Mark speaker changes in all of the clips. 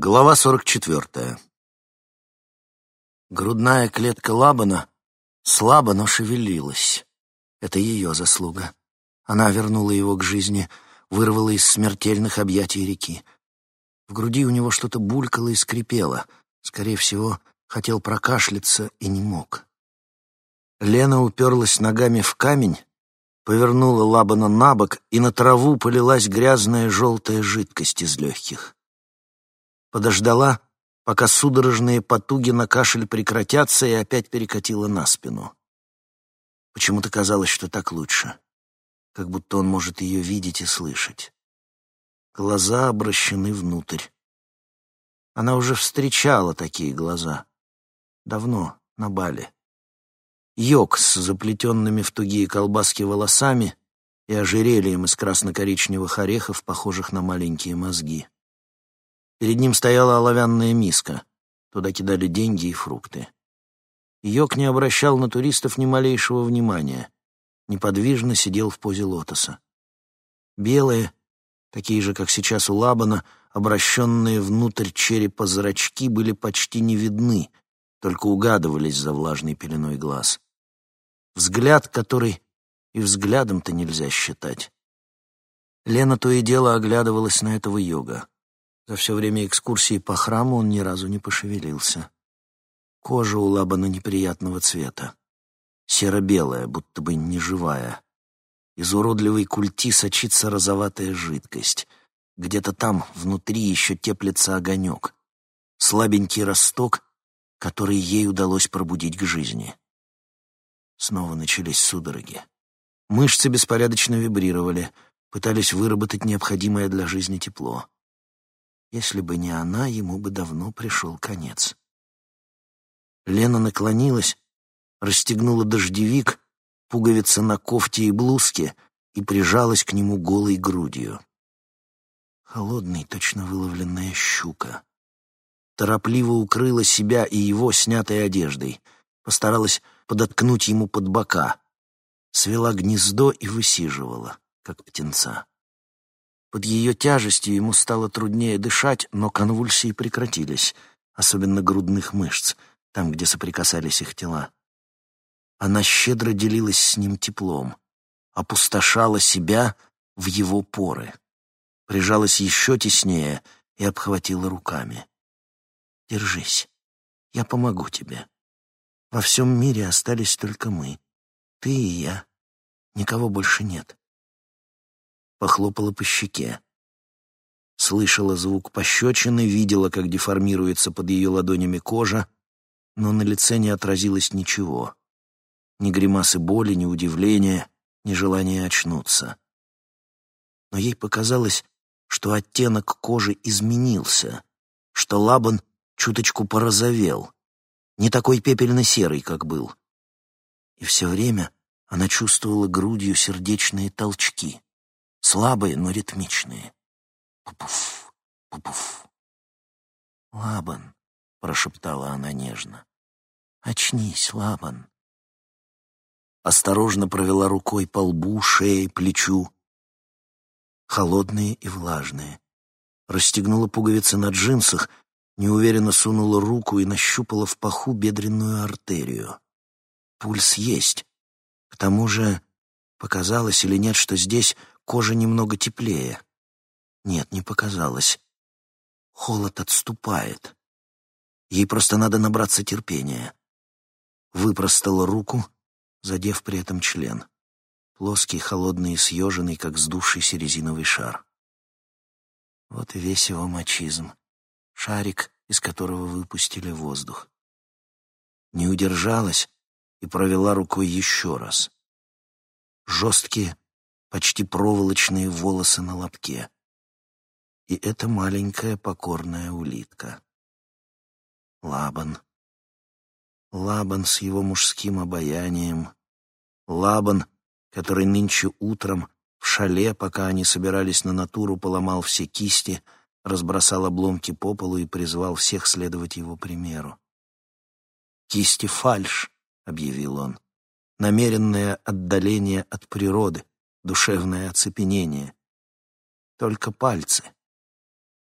Speaker 1: Глава 44. Грудная клетка Лабана слабо, но шевелилась. Это ее заслуга. Она вернула его к жизни, вырвала из смертельных объятий реки. В груди у него что-то булькало и скрипело. Скорее всего, хотел прокашляться и не мог. Лена уперлась ногами в камень, повернула Лабана на бок, и на траву полилась грязная желтая жидкость из легких. Подождала, пока судорожные потуги на кашель прекратятся, и опять перекатила на спину. Почему-то казалось, что так лучше, как будто он может ее видеть и слышать. Глаза обращены внутрь. Она уже встречала такие глаза. Давно, на бале. Йог с заплетенными в тугие колбаски волосами и ожерельем из красно-коричневых орехов, похожих на маленькие мозги. Перед ним стояла оловянная миска. Туда кидали деньги и фрукты. Йог не обращал на туристов ни малейшего внимания. Неподвижно сидел в позе лотоса. Белые, такие же, как сейчас у Лабана, обращенные внутрь черепа зрачки были почти не видны, только угадывались за влажной пеленой глаз. Взгляд, который и взглядом-то нельзя считать. Лена то и дело оглядывалась на этого йога. За все время экскурсии по храму он ни разу не пошевелился. Кожа у Лабана неприятного цвета. Серо-белая, будто бы неживая. Из уродливой культи сочится розоватая жидкость. Где-то там, внутри, еще теплится огонек. Слабенький росток, который ей удалось пробудить к жизни. Снова начались судороги. Мышцы беспорядочно вибрировали, пытались выработать необходимое для жизни тепло. Если бы не она, ему бы давно пришел конец. Лена наклонилась, расстегнула дождевик, пуговицы на кофте и блузке и прижалась к нему голой грудью. Холодный, точно выловленная щука. Торопливо укрыла себя и его снятой одеждой. Постаралась подоткнуть ему под бока. Свела гнездо и высиживала, как птенца. Под ее тяжестью ему стало труднее дышать, но конвульсии прекратились, особенно грудных мышц, там, где соприкасались их тела. Она щедро делилась с ним теплом, опустошала себя в его поры, прижалась еще теснее и обхватила руками. «Держись, я помогу тебе. Во всем мире остались только мы, ты и я, никого больше нет похлопала по щеке. Слышала звук пощечины, видела, как деформируется под ее ладонями кожа, но на лице не отразилось ничего. Ни гримасы боли, ни удивления, ни желания очнуться. Но ей показалось, что оттенок кожи изменился, что Лабан чуточку порозовел, не такой пепельно-серый, как был. И все время она чувствовала грудью сердечные толчки слабые, но ритмичные. Пупуф, пупуф. «Лабан», — прошептала она нежно, — «очнись, Лабан». Осторожно провела рукой по лбу, шее, плечу. Холодные и влажные. Расстегнула пуговицы на джинсах, неуверенно сунула руку и нащупала в паху бедренную артерию. Пульс есть. К тому же, показалось или нет, что здесь Кожа немного теплее. Нет, не показалось. Холод отступает. Ей просто надо набраться терпения. Выпростала руку, задев при этом член. Плоский, холодный и съеженный, как сдувшийся резиновый шар. Вот и весь его мачизм. Шарик, из которого выпустили воздух. Не удержалась и провела рукой еще раз. Жесткие, почти проволочные волосы на лобке. И эта маленькая покорная улитка. Лабан. Лабан с его мужским обаянием. Лабан, который нынче утром в шале, пока они собирались на натуру, поломал все кисти, разбросал обломки по полу и призвал всех следовать его примеру. «Кисти фальш», — объявил он, — «намеренное отдаление от природы, душевное оцепенение. Только пальцы.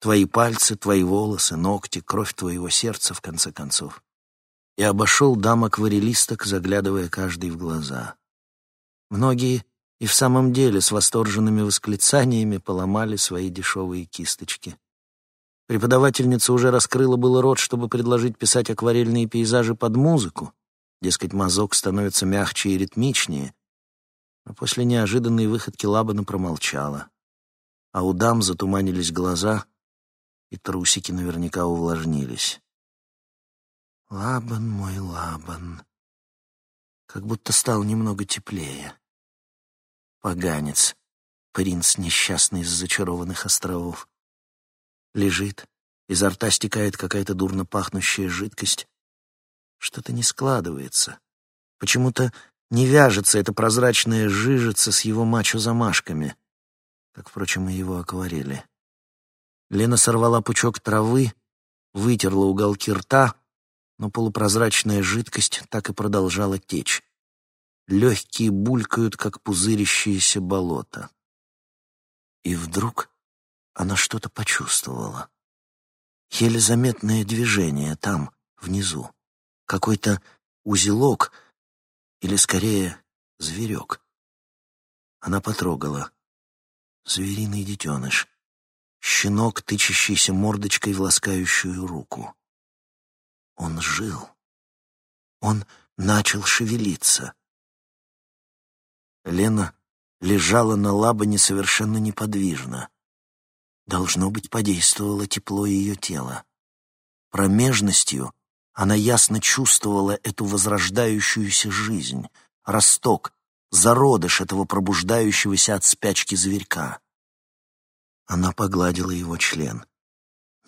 Speaker 1: Твои пальцы, твои волосы, ногти, кровь твоего сердца, в конце концов. И обошел дам-акварелисток, заглядывая каждый в глаза. Многие и в самом деле с восторженными восклицаниями поломали свои дешевые кисточки. Преподавательница уже раскрыла было рот, чтобы предложить писать акварельные пейзажи под музыку. Дескать, мазок становится мягче и ритмичнее. Но после неожиданной выходки Лабана промолчала. А у дам затуманились глаза, и трусики наверняка увлажнились. Лабан мой Лабан, как будто стал немного теплее. Поганец, принц несчастный из зачарованных островов. Лежит, изо рта стекает какая-то дурно пахнущая жидкость. Что-то не складывается. Почему-то не вяжется эта прозрачная жижица с его мачо-замашками, как, впрочем, и его акварели. Лена сорвала пучок травы, вытерла уголки рта, но полупрозрачная жидкость так и продолжала течь. Легкие булькают, как пузырящиеся болота. И вдруг она что-то почувствовала. Еле заметное движение там, внизу. Какой-то узелок, или скорее зверек. Она потрогала. Звериный детеныш. Щенок, тычащийся мордочкой в ласкающую руку. Он жил. Он начал шевелиться. Лена лежала на лабане совершенно неподвижно. Должно быть, подействовало тепло ее тела. Промежностью она ясно чувствовала эту возрождающуюся жизнь, росток, зародыш этого пробуждающегося от спячки зверька. Она погладила его член.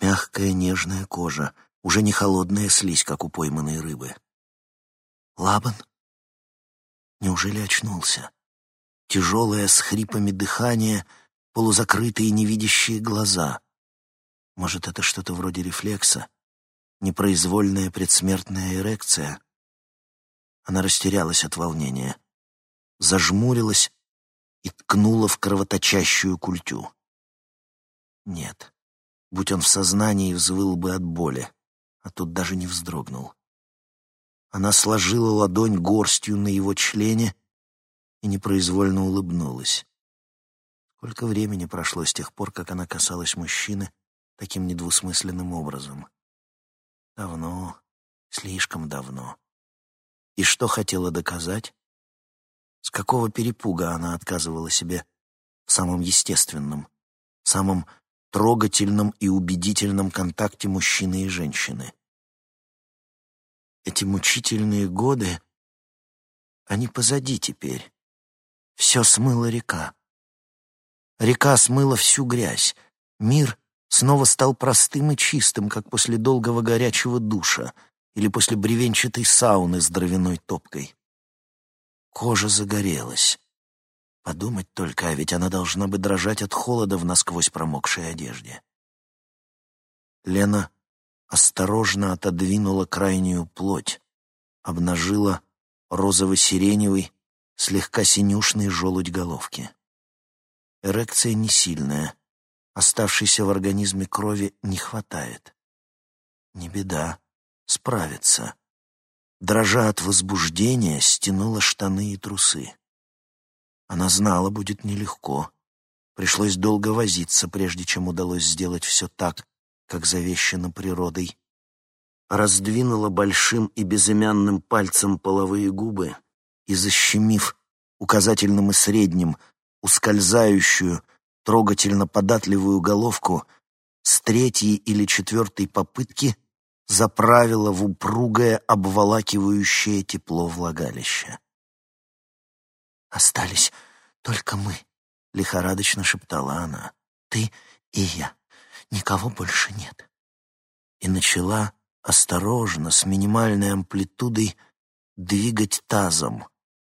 Speaker 1: Мягкая нежная кожа, уже не холодная слизь, как у пойманной рыбы. Лабан? Неужели очнулся? Тяжелое с хрипами дыхание — полузакрытые невидящие глаза. Может, это что-то вроде рефлекса? Непроизвольная предсмертная эрекция? Она растерялась от волнения, зажмурилась и ткнула в кровоточащую культю. Нет, будь он в сознании, взвыл бы от боли, а тут даже не вздрогнул. Она сложила ладонь горстью на его члене и непроизвольно улыбнулась. Сколько времени прошло с тех пор, как она касалась мужчины таким недвусмысленным образом? Давно, слишком давно. И что хотела доказать? С какого перепуга она отказывала себе в самом естественном, самом трогательном и убедительном контакте мужчины и женщины? Эти мучительные годы, они позади теперь. Все смыла река. Река смыла всю грязь. Мир снова стал простым и чистым, как после долгого горячего душа или после бревенчатой сауны с дровяной топкой. Кожа загорелась. Подумать только, а ведь она должна бы дрожать от холода в насквозь промокшей одежде. Лена осторожно отодвинула крайнюю плоть, обнажила розово-сиреневый, слегка синюшный желудь головки. Эрекция не сильная. Оставшейся в организме крови не хватает. Не беда, справится. Дрожа от возбуждения, стянула штаны и трусы. Она знала, будет нелегко. Пришлось долго возиться, прежде чем удалось сделать все так, как завещано природой. Раздвинула большим и безымянным пальцем половые губы и, защемив указательным и средним, ускользающую, трогательно податливую головку с третьей или четвертой попытки заправила в упругое, обволакивающее тепло влагалище. «Остались только мы», — лихорадочно шептала она. «Ты и я. Никого больше нет». И начала осторожно, с минимальной амплитудой, двигать тазом,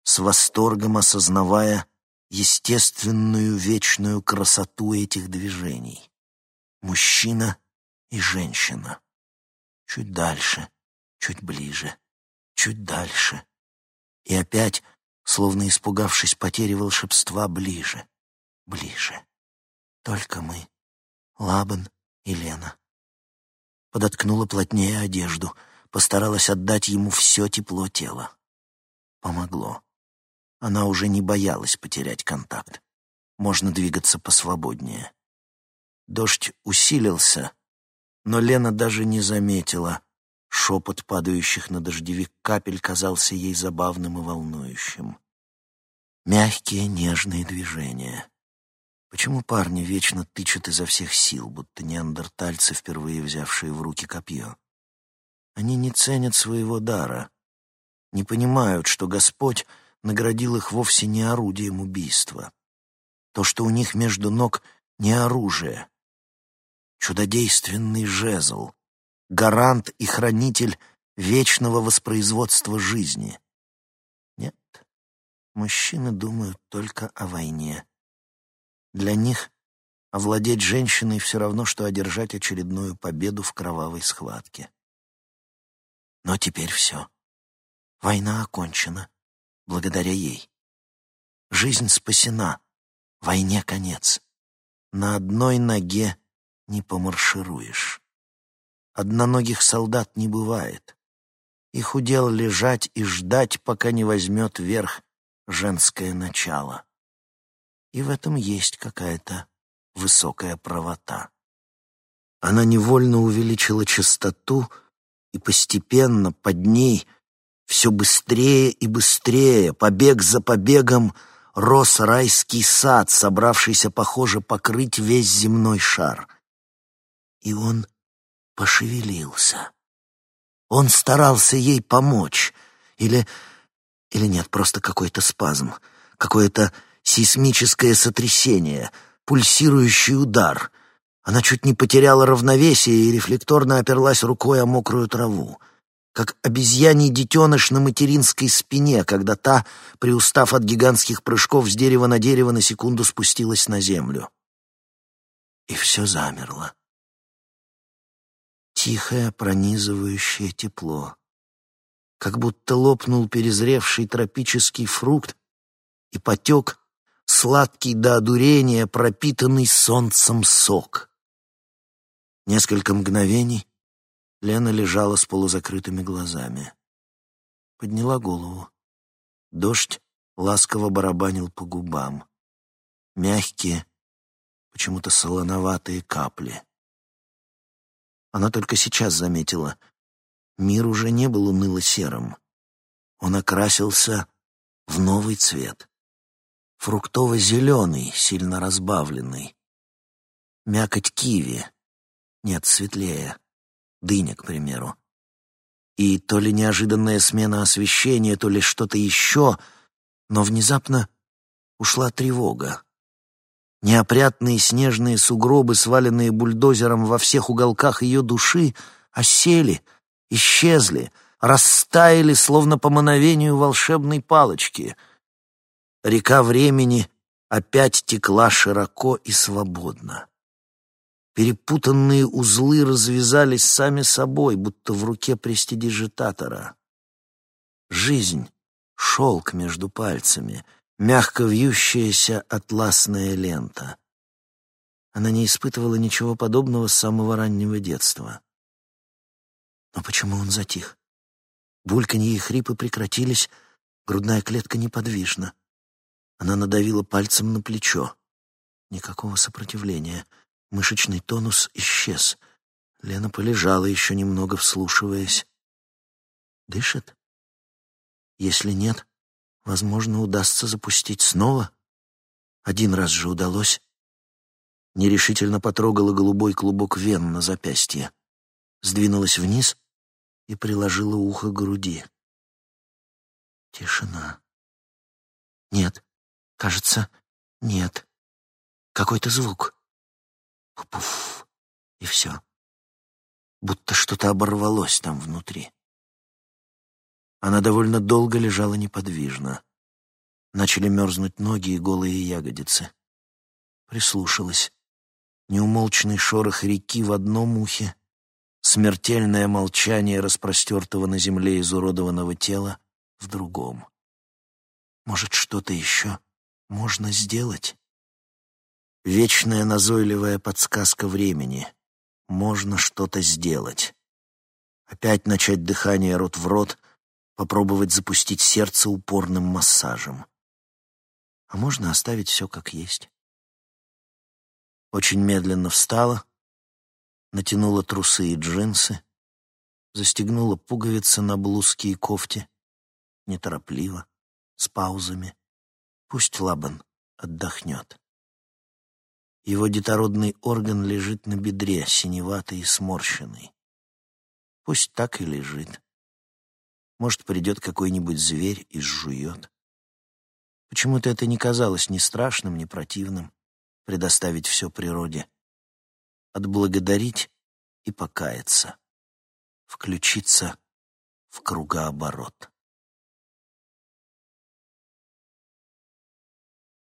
Speaker 1: с восторгом осознавая, естественную вечную красоту этих движений. Мужчина и женщина. Чуть дальше, чуть ближе, чуть дальше. И опять, словно испугавшись потери волшебства, ближе, ближе. Только мы, Лабан И Лена. Подоткнула плотнее одежду, постаралась отдать ему все тепло тела. Помогло. Она уже не боялась потерять контакт. Можно двигаться посвободнее. Дождь усилился, но Лена даже не заметила. Шепот падающих на дождевик капель казался ей забавным и волнующим. Мягкие, нежные движения. Почему парни вечно тычут изо всех сил, будто неандертальцы, впервые взявшие в руки копье? Они не ценят своего дара, не понимают, что Господь наградил их вовсе не орудием убийства. То, что у них между ног не оружие, чудодейственный жезл, гарант и хранитель вечного воспроизводства жизни. Нет, мужчины думают только о войне. Для них овладеть женщиной все равно, что одержать очередную победу в кровавой схватке. Но теперь все. Война окончена благодаря ей. Жизнь спасена, войне конец. На одной ноге не помаршируешь. Одноногих солдат не бывает. Их удел лежать и ждать, пока не возьмет верх женское начало. И в этом есть какая-то высокая правота. Она невольно увеличила частоту, и постепенно под ней все быстрее и быстрее, побег за побегом, рос райский сад, собравшийся, похоже, покрыть весь земной шар. И он пошевелился. Он старался ей помочь. Или... или нет, просто какой-то спазм, какое-то сейсмическое сотрясение, пульсирующий удар. Она чуть не потеряла равновесие и рефлекторно оперлась рукой о мокрую траву как обезьяний детеныш на материнской спине, когда та, приустав от гигантских прыжков с дерева на дерево, на секунду спустилась на землю. И все замерло. Тихое, пронизывающее тепло. Как будто лопнул перезревший тропический фрукт и потек сладкий до одурения, пропитанный солнцем сок. Несколько мгновений, Лена лежала с полузакрытыми глазами. Подняла голову. Дождь ласково барабанил по губам. Мягкие, почему-то солоноватые капли. Она только сейчас заметила. Мир уже не был уныло-серым. Он окрасился в новый цвет. Фруктово-зеленый, сильно разбавленный. Мякоть киви. Нет, светлее дыня, к примеру. И то ли неожиданная смена освещения, то ли что-то еще, но внезапно ушла тревога. Неопрятные снежные сугробы, сваленные бульдозером во всех уголках ее души, осели, исчезли, растаяли, словно по мановению волшебной палочки. Река времени опять текла широко и свободно. Перепутанные узлы развязались сами собой, будто в руке престидижитатора. Жизнь — шелк между пальцами, мягко вьющаяся атласная лента. Она не испытывала ничего подобного с самого раннего детства. Но почему он затих? Бульканье и хрипы прекратились, грудная клетка неподвижна. Она надавила пальцем на плечо. Никакого сопротивления — Мышечный тонус исчез. Лена полежала еще немного, вслушиваясь. Дышит? Если нет, возможно, удастся запустить снова. Один раз же удалось. Нерешительно потрогала голубой клубок вен на запястье. Сдвинулась вниз и приложила ухо к груди. Тишина. Нет, кажется, нет. Какой-то звук. Пуф, и все. Будто что-то оборвалось там внутри. Она довольно долго лежала неподвижно. Начали мерзнуть ноги и голые ягодицы. Прислушалась. Неумолчный шорох реки в одном ухе, смертельное молчание распростертого на земле изуродованного тела в другом. Может, что-то еще можно сделать? Вечная назойливая подсказка времени. можно что-то сделать. Опять начать дыхание рот в рот, попробовать запустить сердце упорным массажем. А можно оставить все как есть. Очень медленно встала, натянула трусы и джинсы, застегнула пуговицы на блузке и кофте, неторопливо, с паузами. Пусть Лабан отдохнет. Его детородный орган лежит на бедре, синеватый и сморщенный. Пусть так и лежит. Может, придет какой-нибудь зверь и сжует. Почему-то это не казалось ни страшным, ни противным — предоставить все природе. Отблагодарить и покаяться. Включиться в кругооборот.